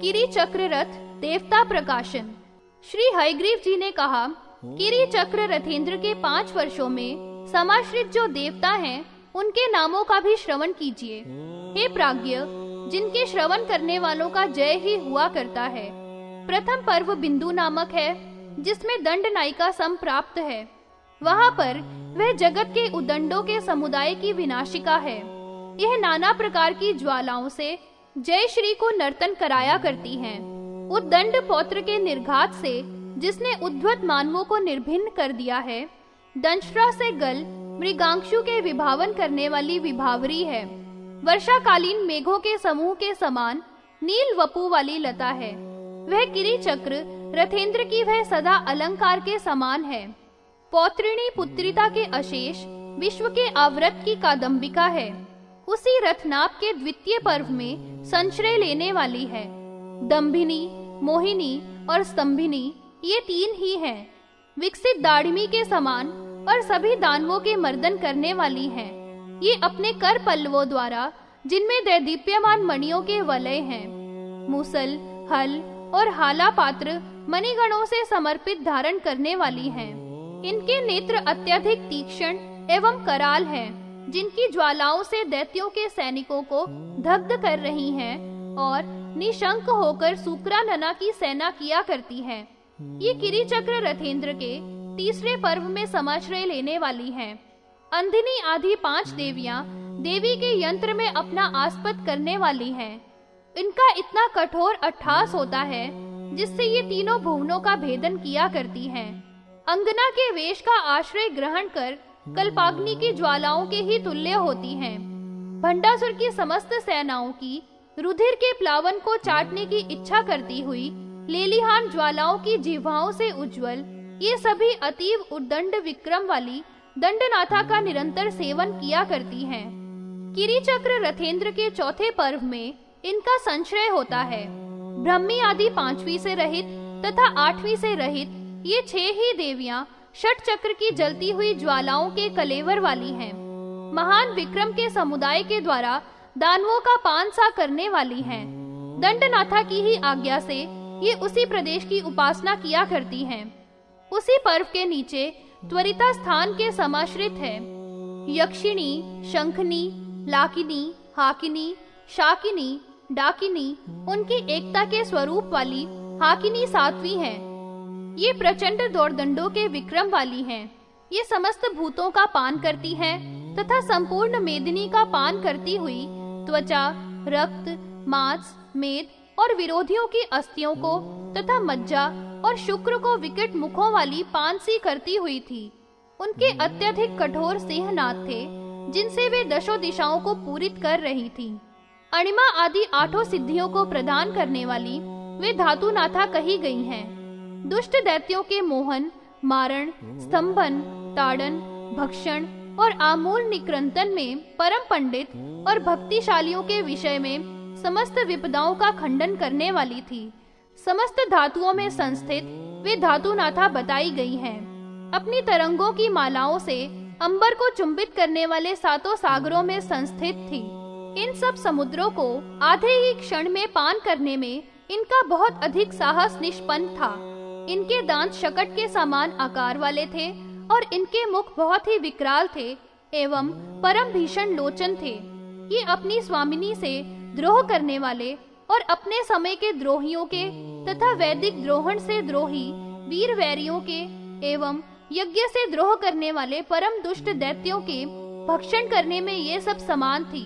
किरी चक्र रथ देवता प्रकाशन। श्री हयग्रीव जी ने कहा किरी चक्र रथेंद्र के पाँच वर्षों में समाश्रित जो देवता हैं, उनके नामों का भी श्रवण कीजिए। हे प्राज्ञ, जिनके श्रवण करने वालों का जय ही हुआ करता है, प्रथम पर्व बिंदु नामक है, जिसमें दंड नायिका सम प्राप्त है। वहाँ पर वह जगत के उदंडों के समुदाय की विनाशिका है। यह नाना प्रकार की ज्वालाओं से जय श्री को नर्तन कराया करती हैं। उद्दंड पौत्र के निर्घात से, जिसने उद्वत मानवों को निर्भिन्न कर दिया है, दंशरा से गल मृगांशु के विभावन करने वाली विभावरी है। वर्षाकालीन मेघों के समूह के समान नील वपु वाली लता है। वह किरी चक्र रथेंद्र की वह सदा अलंकार के समान है। पौत्रिणी पुत्रिता के अशेष विश्व के आवृत की कादम्बिका है। उसी रथनाप के द्वितीय पर्व में संश्रय लेने वाली है। दम्भिनी मोहिनी और स्तंभिनी, ये तीन ही हैं। विकसित दाढ़मी के समान और सभी दानवों के मर्दन करने वाली हैं। ये अपने कर पल्लवों द्वारा, जिनमें दैदीप्यमान मणियों के वलय हैं। मुसल, हल और हाला पात्र मणिगणों से समर्पित धारण करने वाली हैं। इनके नेत्र अत्यधिक तीक्ष्ण एवं कराल हैं। जिनकी ज्वालाओं से दैत्यों के सैनिकों को दग्ध कर रही हैं और निशंक होकर सुकरा नना की सेना किया करती हैं। ये किरी चक्र रथेंद्र के तीसरे पर्व में समाश्रय लेने वाली हैं। अंधिनी आदि पाँच देवियाँ देवी के यंत्र में अपना आस्पद करने वाली हैं। इनका इतना कठोर अट्ठास होता है, जिससे ये तीनों भुवनों का भेदन किया करती हैं। अंगना के वेश का आश्रय ग्रहण कर कल्पाग्नि की ज्वालाओं के ही तुल्य होती हैं। भंडासुर की समस्त सेनाओं की, रुधिर के प्लावन को चाटने की इच्छा करती हुई, लेलिहान ज्वालाओं की जीवाओं से उज्जवल, ये सभी अतीव उद्दंड विक्रम वाली, दंडनाथा का निरंतर सेवन किया करती हैं। किरी चक्र रथेंद्र के चौथे पर्व में, इनका संशय होता है। ब्रह्मी आदि पांचवी से रहित तथा आठवीं से रहित, ये छह ही देवियाँ षट चक्र की जलती हुई ज्वालाओं के कलेवर वाली हैं। महान विक्रम के समुदाय के द्वारा दानवों का पान सा करने वाली हैं। दंडनाथा की ही आज्ञा से ये उसी प्रदेश की उपासना किया करती हैं। उसी पर्व के नीचे त्वरिता स्थान के समाश्रित है। यक्षिणी शंखनी लाकिनी, हाकिनी, शाकिनी, डाकिनी, उनकी एकता के स्वरूप वाली हाकिनी सातवीं है। ये प्रचंड दौड़दंडों के विक्रम वाली हैं। ये समस्त भूतों का पान करती हैं तथा संपूर्ण मेदिनी का पान करती हुई त्वचा, रक्त, मांस, मेद और विरोधियों की अस्थियों को तथा मज्जा और शुक्र को विकट मुखों वाली पानसी करती हुई थी। उनके अत्यधिक कठोर सिंहनाथ थे, जिनसे वे दशो दिशाओं को पूरित कर रही थी। अणिमा आदि आठों सिद्धियों को प्रदान करने वाली वे धातु नाथा कही गई हैं। दुष्ट दैत्यों के मोहन, मारण, स्तंभन, ताड़न, भक्षण और आमूल निक्रंतन में परम पंडित और भक्तिशालियों के विषय में समस्त विपदाओं का खंडन करने वाली थी। समस्त धातुओं में संस्थित वे धातु नाथा बताई गई हैं। अपनी तरंगों की मालाओं से अंबर को चुंबित करने वाले सातों सागरों में संस्थित थी। इन सब समुद्रों को आधे ही क्षण में पान करने में इनका बहुत अधिक साहस निष्पन्न था। इनके दांत शकट के समान आकार वाले थे और इनके मुख बहुत ही विकराल थे एवं परम भीषण लोचन थे ये अपनी स्वामिनी से द्रोह करने वाले और अपने समय के द्रोहियों के तथा वैदिक द्रोहण से द्रोही वीर वैरियों के एवं यज्ञ से द्रोह करने वाले परम दुष्ट दैत्यों के भक्षण करने में ये सब समान थी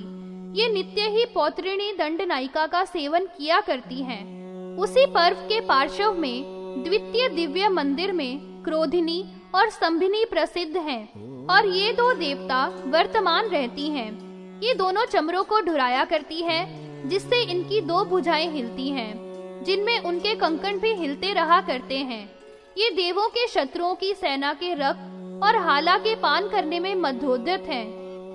ये नित्य ही पौत्रिणी दंड नायिका का सेवन किया करती हैं। उसी पर्व के पार्श्व में द्वितीय दिव्य मंदिर में क्रोधिनी और संभिनी प्रसिद्ध हैं और ये दो देवता वर्तमान रहती हैं। ये दोनों चमरों को ढुराया करती हैं, जिससे इनकी दो भुजाएँ हिलती हैं, जिनमें उनके कंकण भी हिलते रहा करते हैं ये देवों के शत्रुओं की सेना के रक्त और हाला के पान करने में मध्योदत हैं।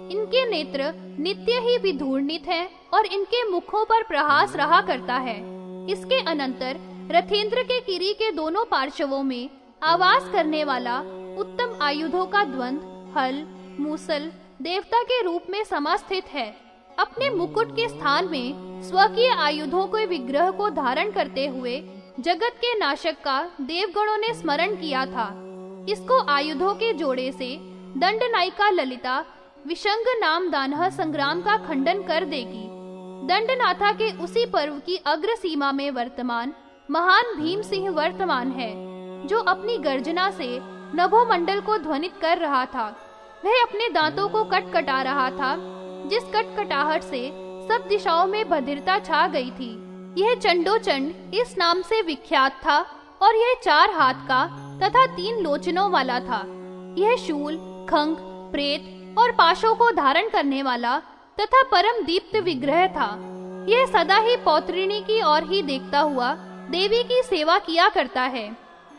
इनके नेत्र नित्य ही विधूर्णित हैं और इनके मुखों पर प्रहास रहा करता है इसके अनंतर रथेंद्र के किरी के दोनों पार्श्वों में आवास करने वाला उत्तम आयुधों का द्वंद, हल, मूसल, देवता के रूप में समास्थित है। अपने मुकुट के स्थान में स्वकीय आयुधों के विग्रह को धारण करते हुए जगत के नाशक का देवगणों ने स्मरण किया था। इसको आयुधों के जोड़े से दंड नायिका ललिता विशंग नाम दानह संग्राम का खंडन कर देगी। दंडनाथा के उसी पर्व की अग्र सीमा में वर्तमान महान भीम सिंह वर्तमान है, जो अपनी गर्जना से नभोमंडल को ध्वनित कर रहा था। वह अपने दांतों को कट कटा रहा था, जिस कट कटाहट से सब दिशाओं में भद्रता छा गई थी। यह चंडोचंड इस नाम से विख्यात था और यह चार हाथ का तथा तीन लोचनों वाला था। यह शूल खंग प्रेत और पाशों को धारण करने वाला तथा परम दीप्त विग्रह था। यह सदा ही पौत्रिणी की ओर ही देखता हुआ देवी की सेवा किया करता है।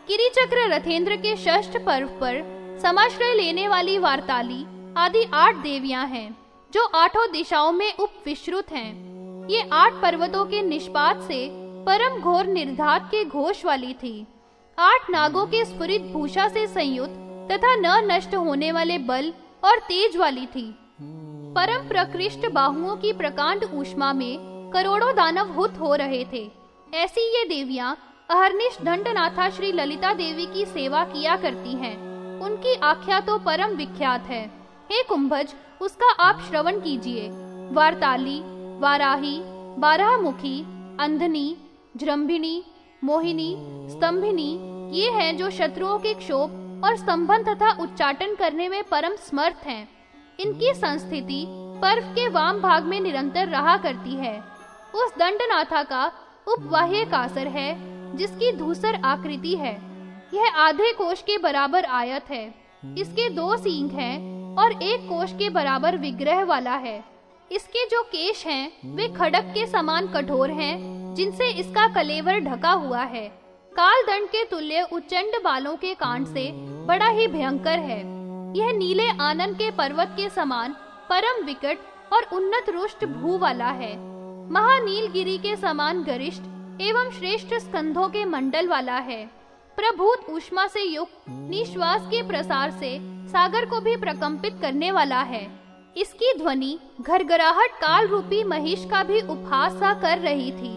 किरीचक्र रथेंद्र के षष्ठ पर्व पर समाश्रय लेने वाली वार्ताली आदि आठ देवियाँ हैं, जो आठों दिशाओं में उप विश्रुत हैं। ये आठ पर्वतों के निष्पात से परम घोर निर्धात के घोष वाली थी। आठ नागों के स्फुरित भूषा से संयुक्त तथा न नष्ट होने वाले बल और तेज वाली थी। परम प्रकृष्ट बाहुओं की प्रकांड ऊष्मा में करोड़ों दानव हुत हो रहे थे। ऐसी ये देवियाँ अहरनिश दंडनाथा श्री ललिता देवी की सेवा किया करती हैं। उनकी आख्या तो परम विख्यात है। हे कुंभज, उसका आप श्रवण कीजिए। वारताली, वाराही, बारहमुखी, अंधनी, जृंभिणी, मोहिनी, स्तंभिनी, ये हैं जो शत्रुओं के क्षोभ और स्तंभन तथा उच्चाटन करने में परम समर्थ हैं। इनकी संस्थिति पर्व के वाम भाग में निरंतर रहा करती है। उस दंडनाथा का उपवाह्य कासर है, जिसकी धूसर आकृति है। यह आधे कोश के बराबर आयत है। इसके दो सींग हैं और एक कोश के बराबर विग्रह वाला है। इसके जो केश हैं, वे खड़क के समान कठोर हैं, जिनसे इसका कलेवर ढका हुआ है। काल दंड के तुल्य उच्चंड बालों के कांड से बड़ा ही भयंकर है। यह नीले आनंद के पर्वत के समान परम विकट और उन्नत रुष्ट भू वाला है। महानील गिरी के समान गरिष्ठ एवं श्रेष्ठ स्कंधों के मंडल वाला है। प्रभुत उष्मा से युक्त, निश्वास के प्रसार से सागर को भी प्रकंपित करने वाला है। इसकी ध्वनि घरघराहट काल रूपी महिष का भी उपहास सा कर रही थी।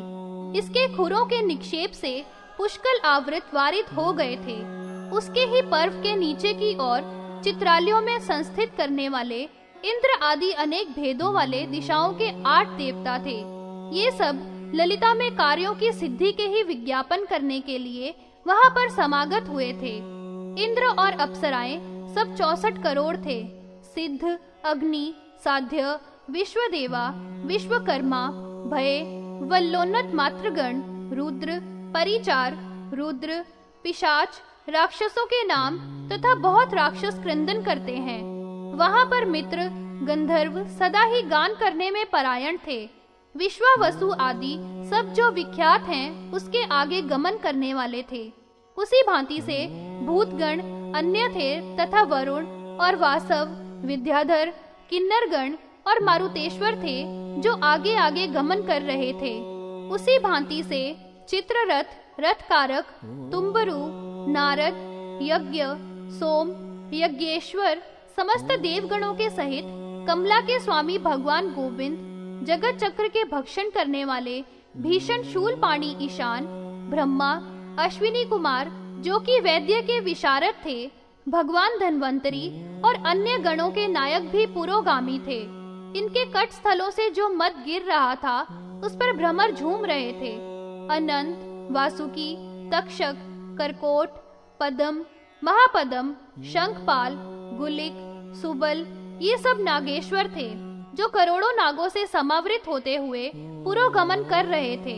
इसके खुरों के निक्षेप से पुष्कल आवृत वारित हो गए थे। उसके ही पर्व के नीचे की ओर चित्रालयों में संस्थित करने वाले इंद्र आदि अनेक भेदों वाले दिशाओं के आठ देवता थे। ये सब ललिता में कार्यों की सिद्धि के ही विज्ञापन करने के लिए वहाँ पर समागत हुए थे। इंद्र और अप्सराएँ सब चौसठ करोड़ थे। सिद्ध, अग्नि, साध्य, विश्वदेवा, विश्वकर्मा, भय, वल्लोन्नत मातृगण, रुद्र, परिचार, रुद्र, पिशाच, राक्षसों के नाम तथा बहुत राक्षस क्रंदन करते हैं। वहाँ पर मित्र, गंधर्व सदा ही गान करने में परायण थे। विश्वावसु आदि सब जो विख्यात हैं, उसके आगे गमन करने वाले थे। उसी भांति से भूतगण अन्य थे तथा वरुण और वासव, विद्याधर, किन्नरगण और मारुतेश्वर थे, जो आगे आगे गमन कर रहे थे। उसी भांति से चित्ररथ, रथकारक, तुम्बरु, नारद, यज्ञ, सोम, यज्ञेश्वर, समस्त देवगणों के सहित कमला के स्वामी भगवान गोविंद जगत चक्र के भक्षण करने वाले भीषण शूल पाणी ईशान, ब्रह्मा, अश्विनी कुमार, जो कि वैद्य के विशारद थे, भगवान धनवंतरी और अन्य गणों के नायक भी पुरोगामी थे। इनके कट स्थलों से जो मत गिर रहा था, उस पर भ्रमर झूम रहे थे। अनंत, वासुकी, तक्षक, करकोट, पदम, महापदम, शंखपाल, गुलिक, सुबल, ये सब नागेश्वर थे। जो करोड़ों नागों से समावृत होते हुए पुरोगमन कर रहे थे।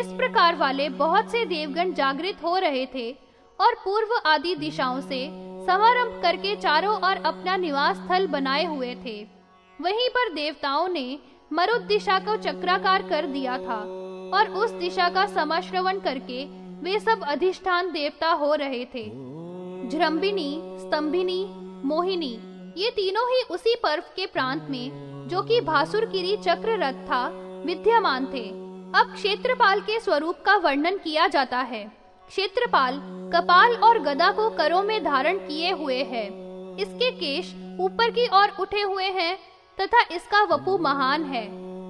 इस प्रकार वाले बहुत से देवगण जागृत हो रहे थे और पूर्व आदि दिशाओं से समारंभ करके चारों ओर अपना निवास स्थल बनाए हुए थे। वहीं पर देवताओं ने मरुद दिशा को चक्राकार कर दिया था और उस दिशा का समाश्रवण करके वे सब अधिष्ठान देवता हो रहे थे। जृम्बिनी स्तंभिनी, मोहिनी, ये तीनों ही उसी पर्व के प्रांत में जो कि भासुरगिरी चक्र रथ था, विद्यमान थे। अब क्षेत्रपाल के स्वरूप का वर्णन किया जाता है। क्षेत्रपाल कपाल और गदा को करों में धारण किए हुए है। इसके केश ऊपर की ओर उठे हुए हैं तथा इसका वपु महान है।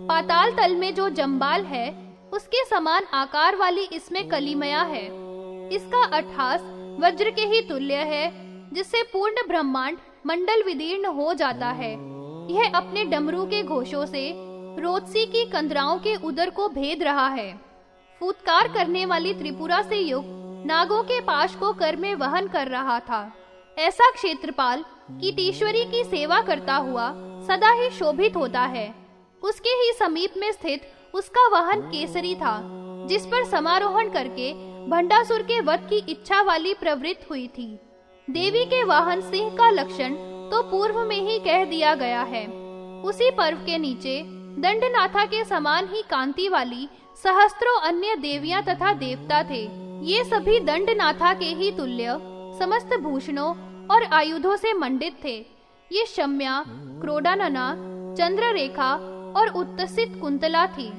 पाताल तल में जो जम्बाल है, उसके समान आकार वाली इसमें कलिमया है। इसका अठास वज्र के ही तुल्य है, जिससे पूर्ण ब्रह्मांड मंडल विदीर्ण हो जाता है। यह अपने डमरू के घोषों से रोदसी की कंदराओं के उदर को भेद रहा है। फूतकार करने वाली त्रिपुरा से युक्त नागों के पाश को कर में वहन कर रहा था। ऐसा क्षेत्रपाल कीटीश्वरी की सेवा करता हुआ सदा ही शोभित होता है। उसके ही समीप में स्थित उसका वाहन केसरी था, जिस पर समारोहण करके भंडासुर के वध की इच्छा वाली प्रवृत्त हुई थी। देवी के वाहन सिंह का लक्षण तो पूर्व में ही कह दिया गया है। उसी पर्व के नीचे दंडनाथा के समान ही कांति वाली सहस्त्रों अन्य देवियाँ तथा देवता थे। ये सभी दंडनाथा के ही तुल्य, समस्त भूषणों और आयुधों से मंडित थे। ये शम्या, क्रोडानना, चंद्ररेखा और उत्तसित कुंतला थी।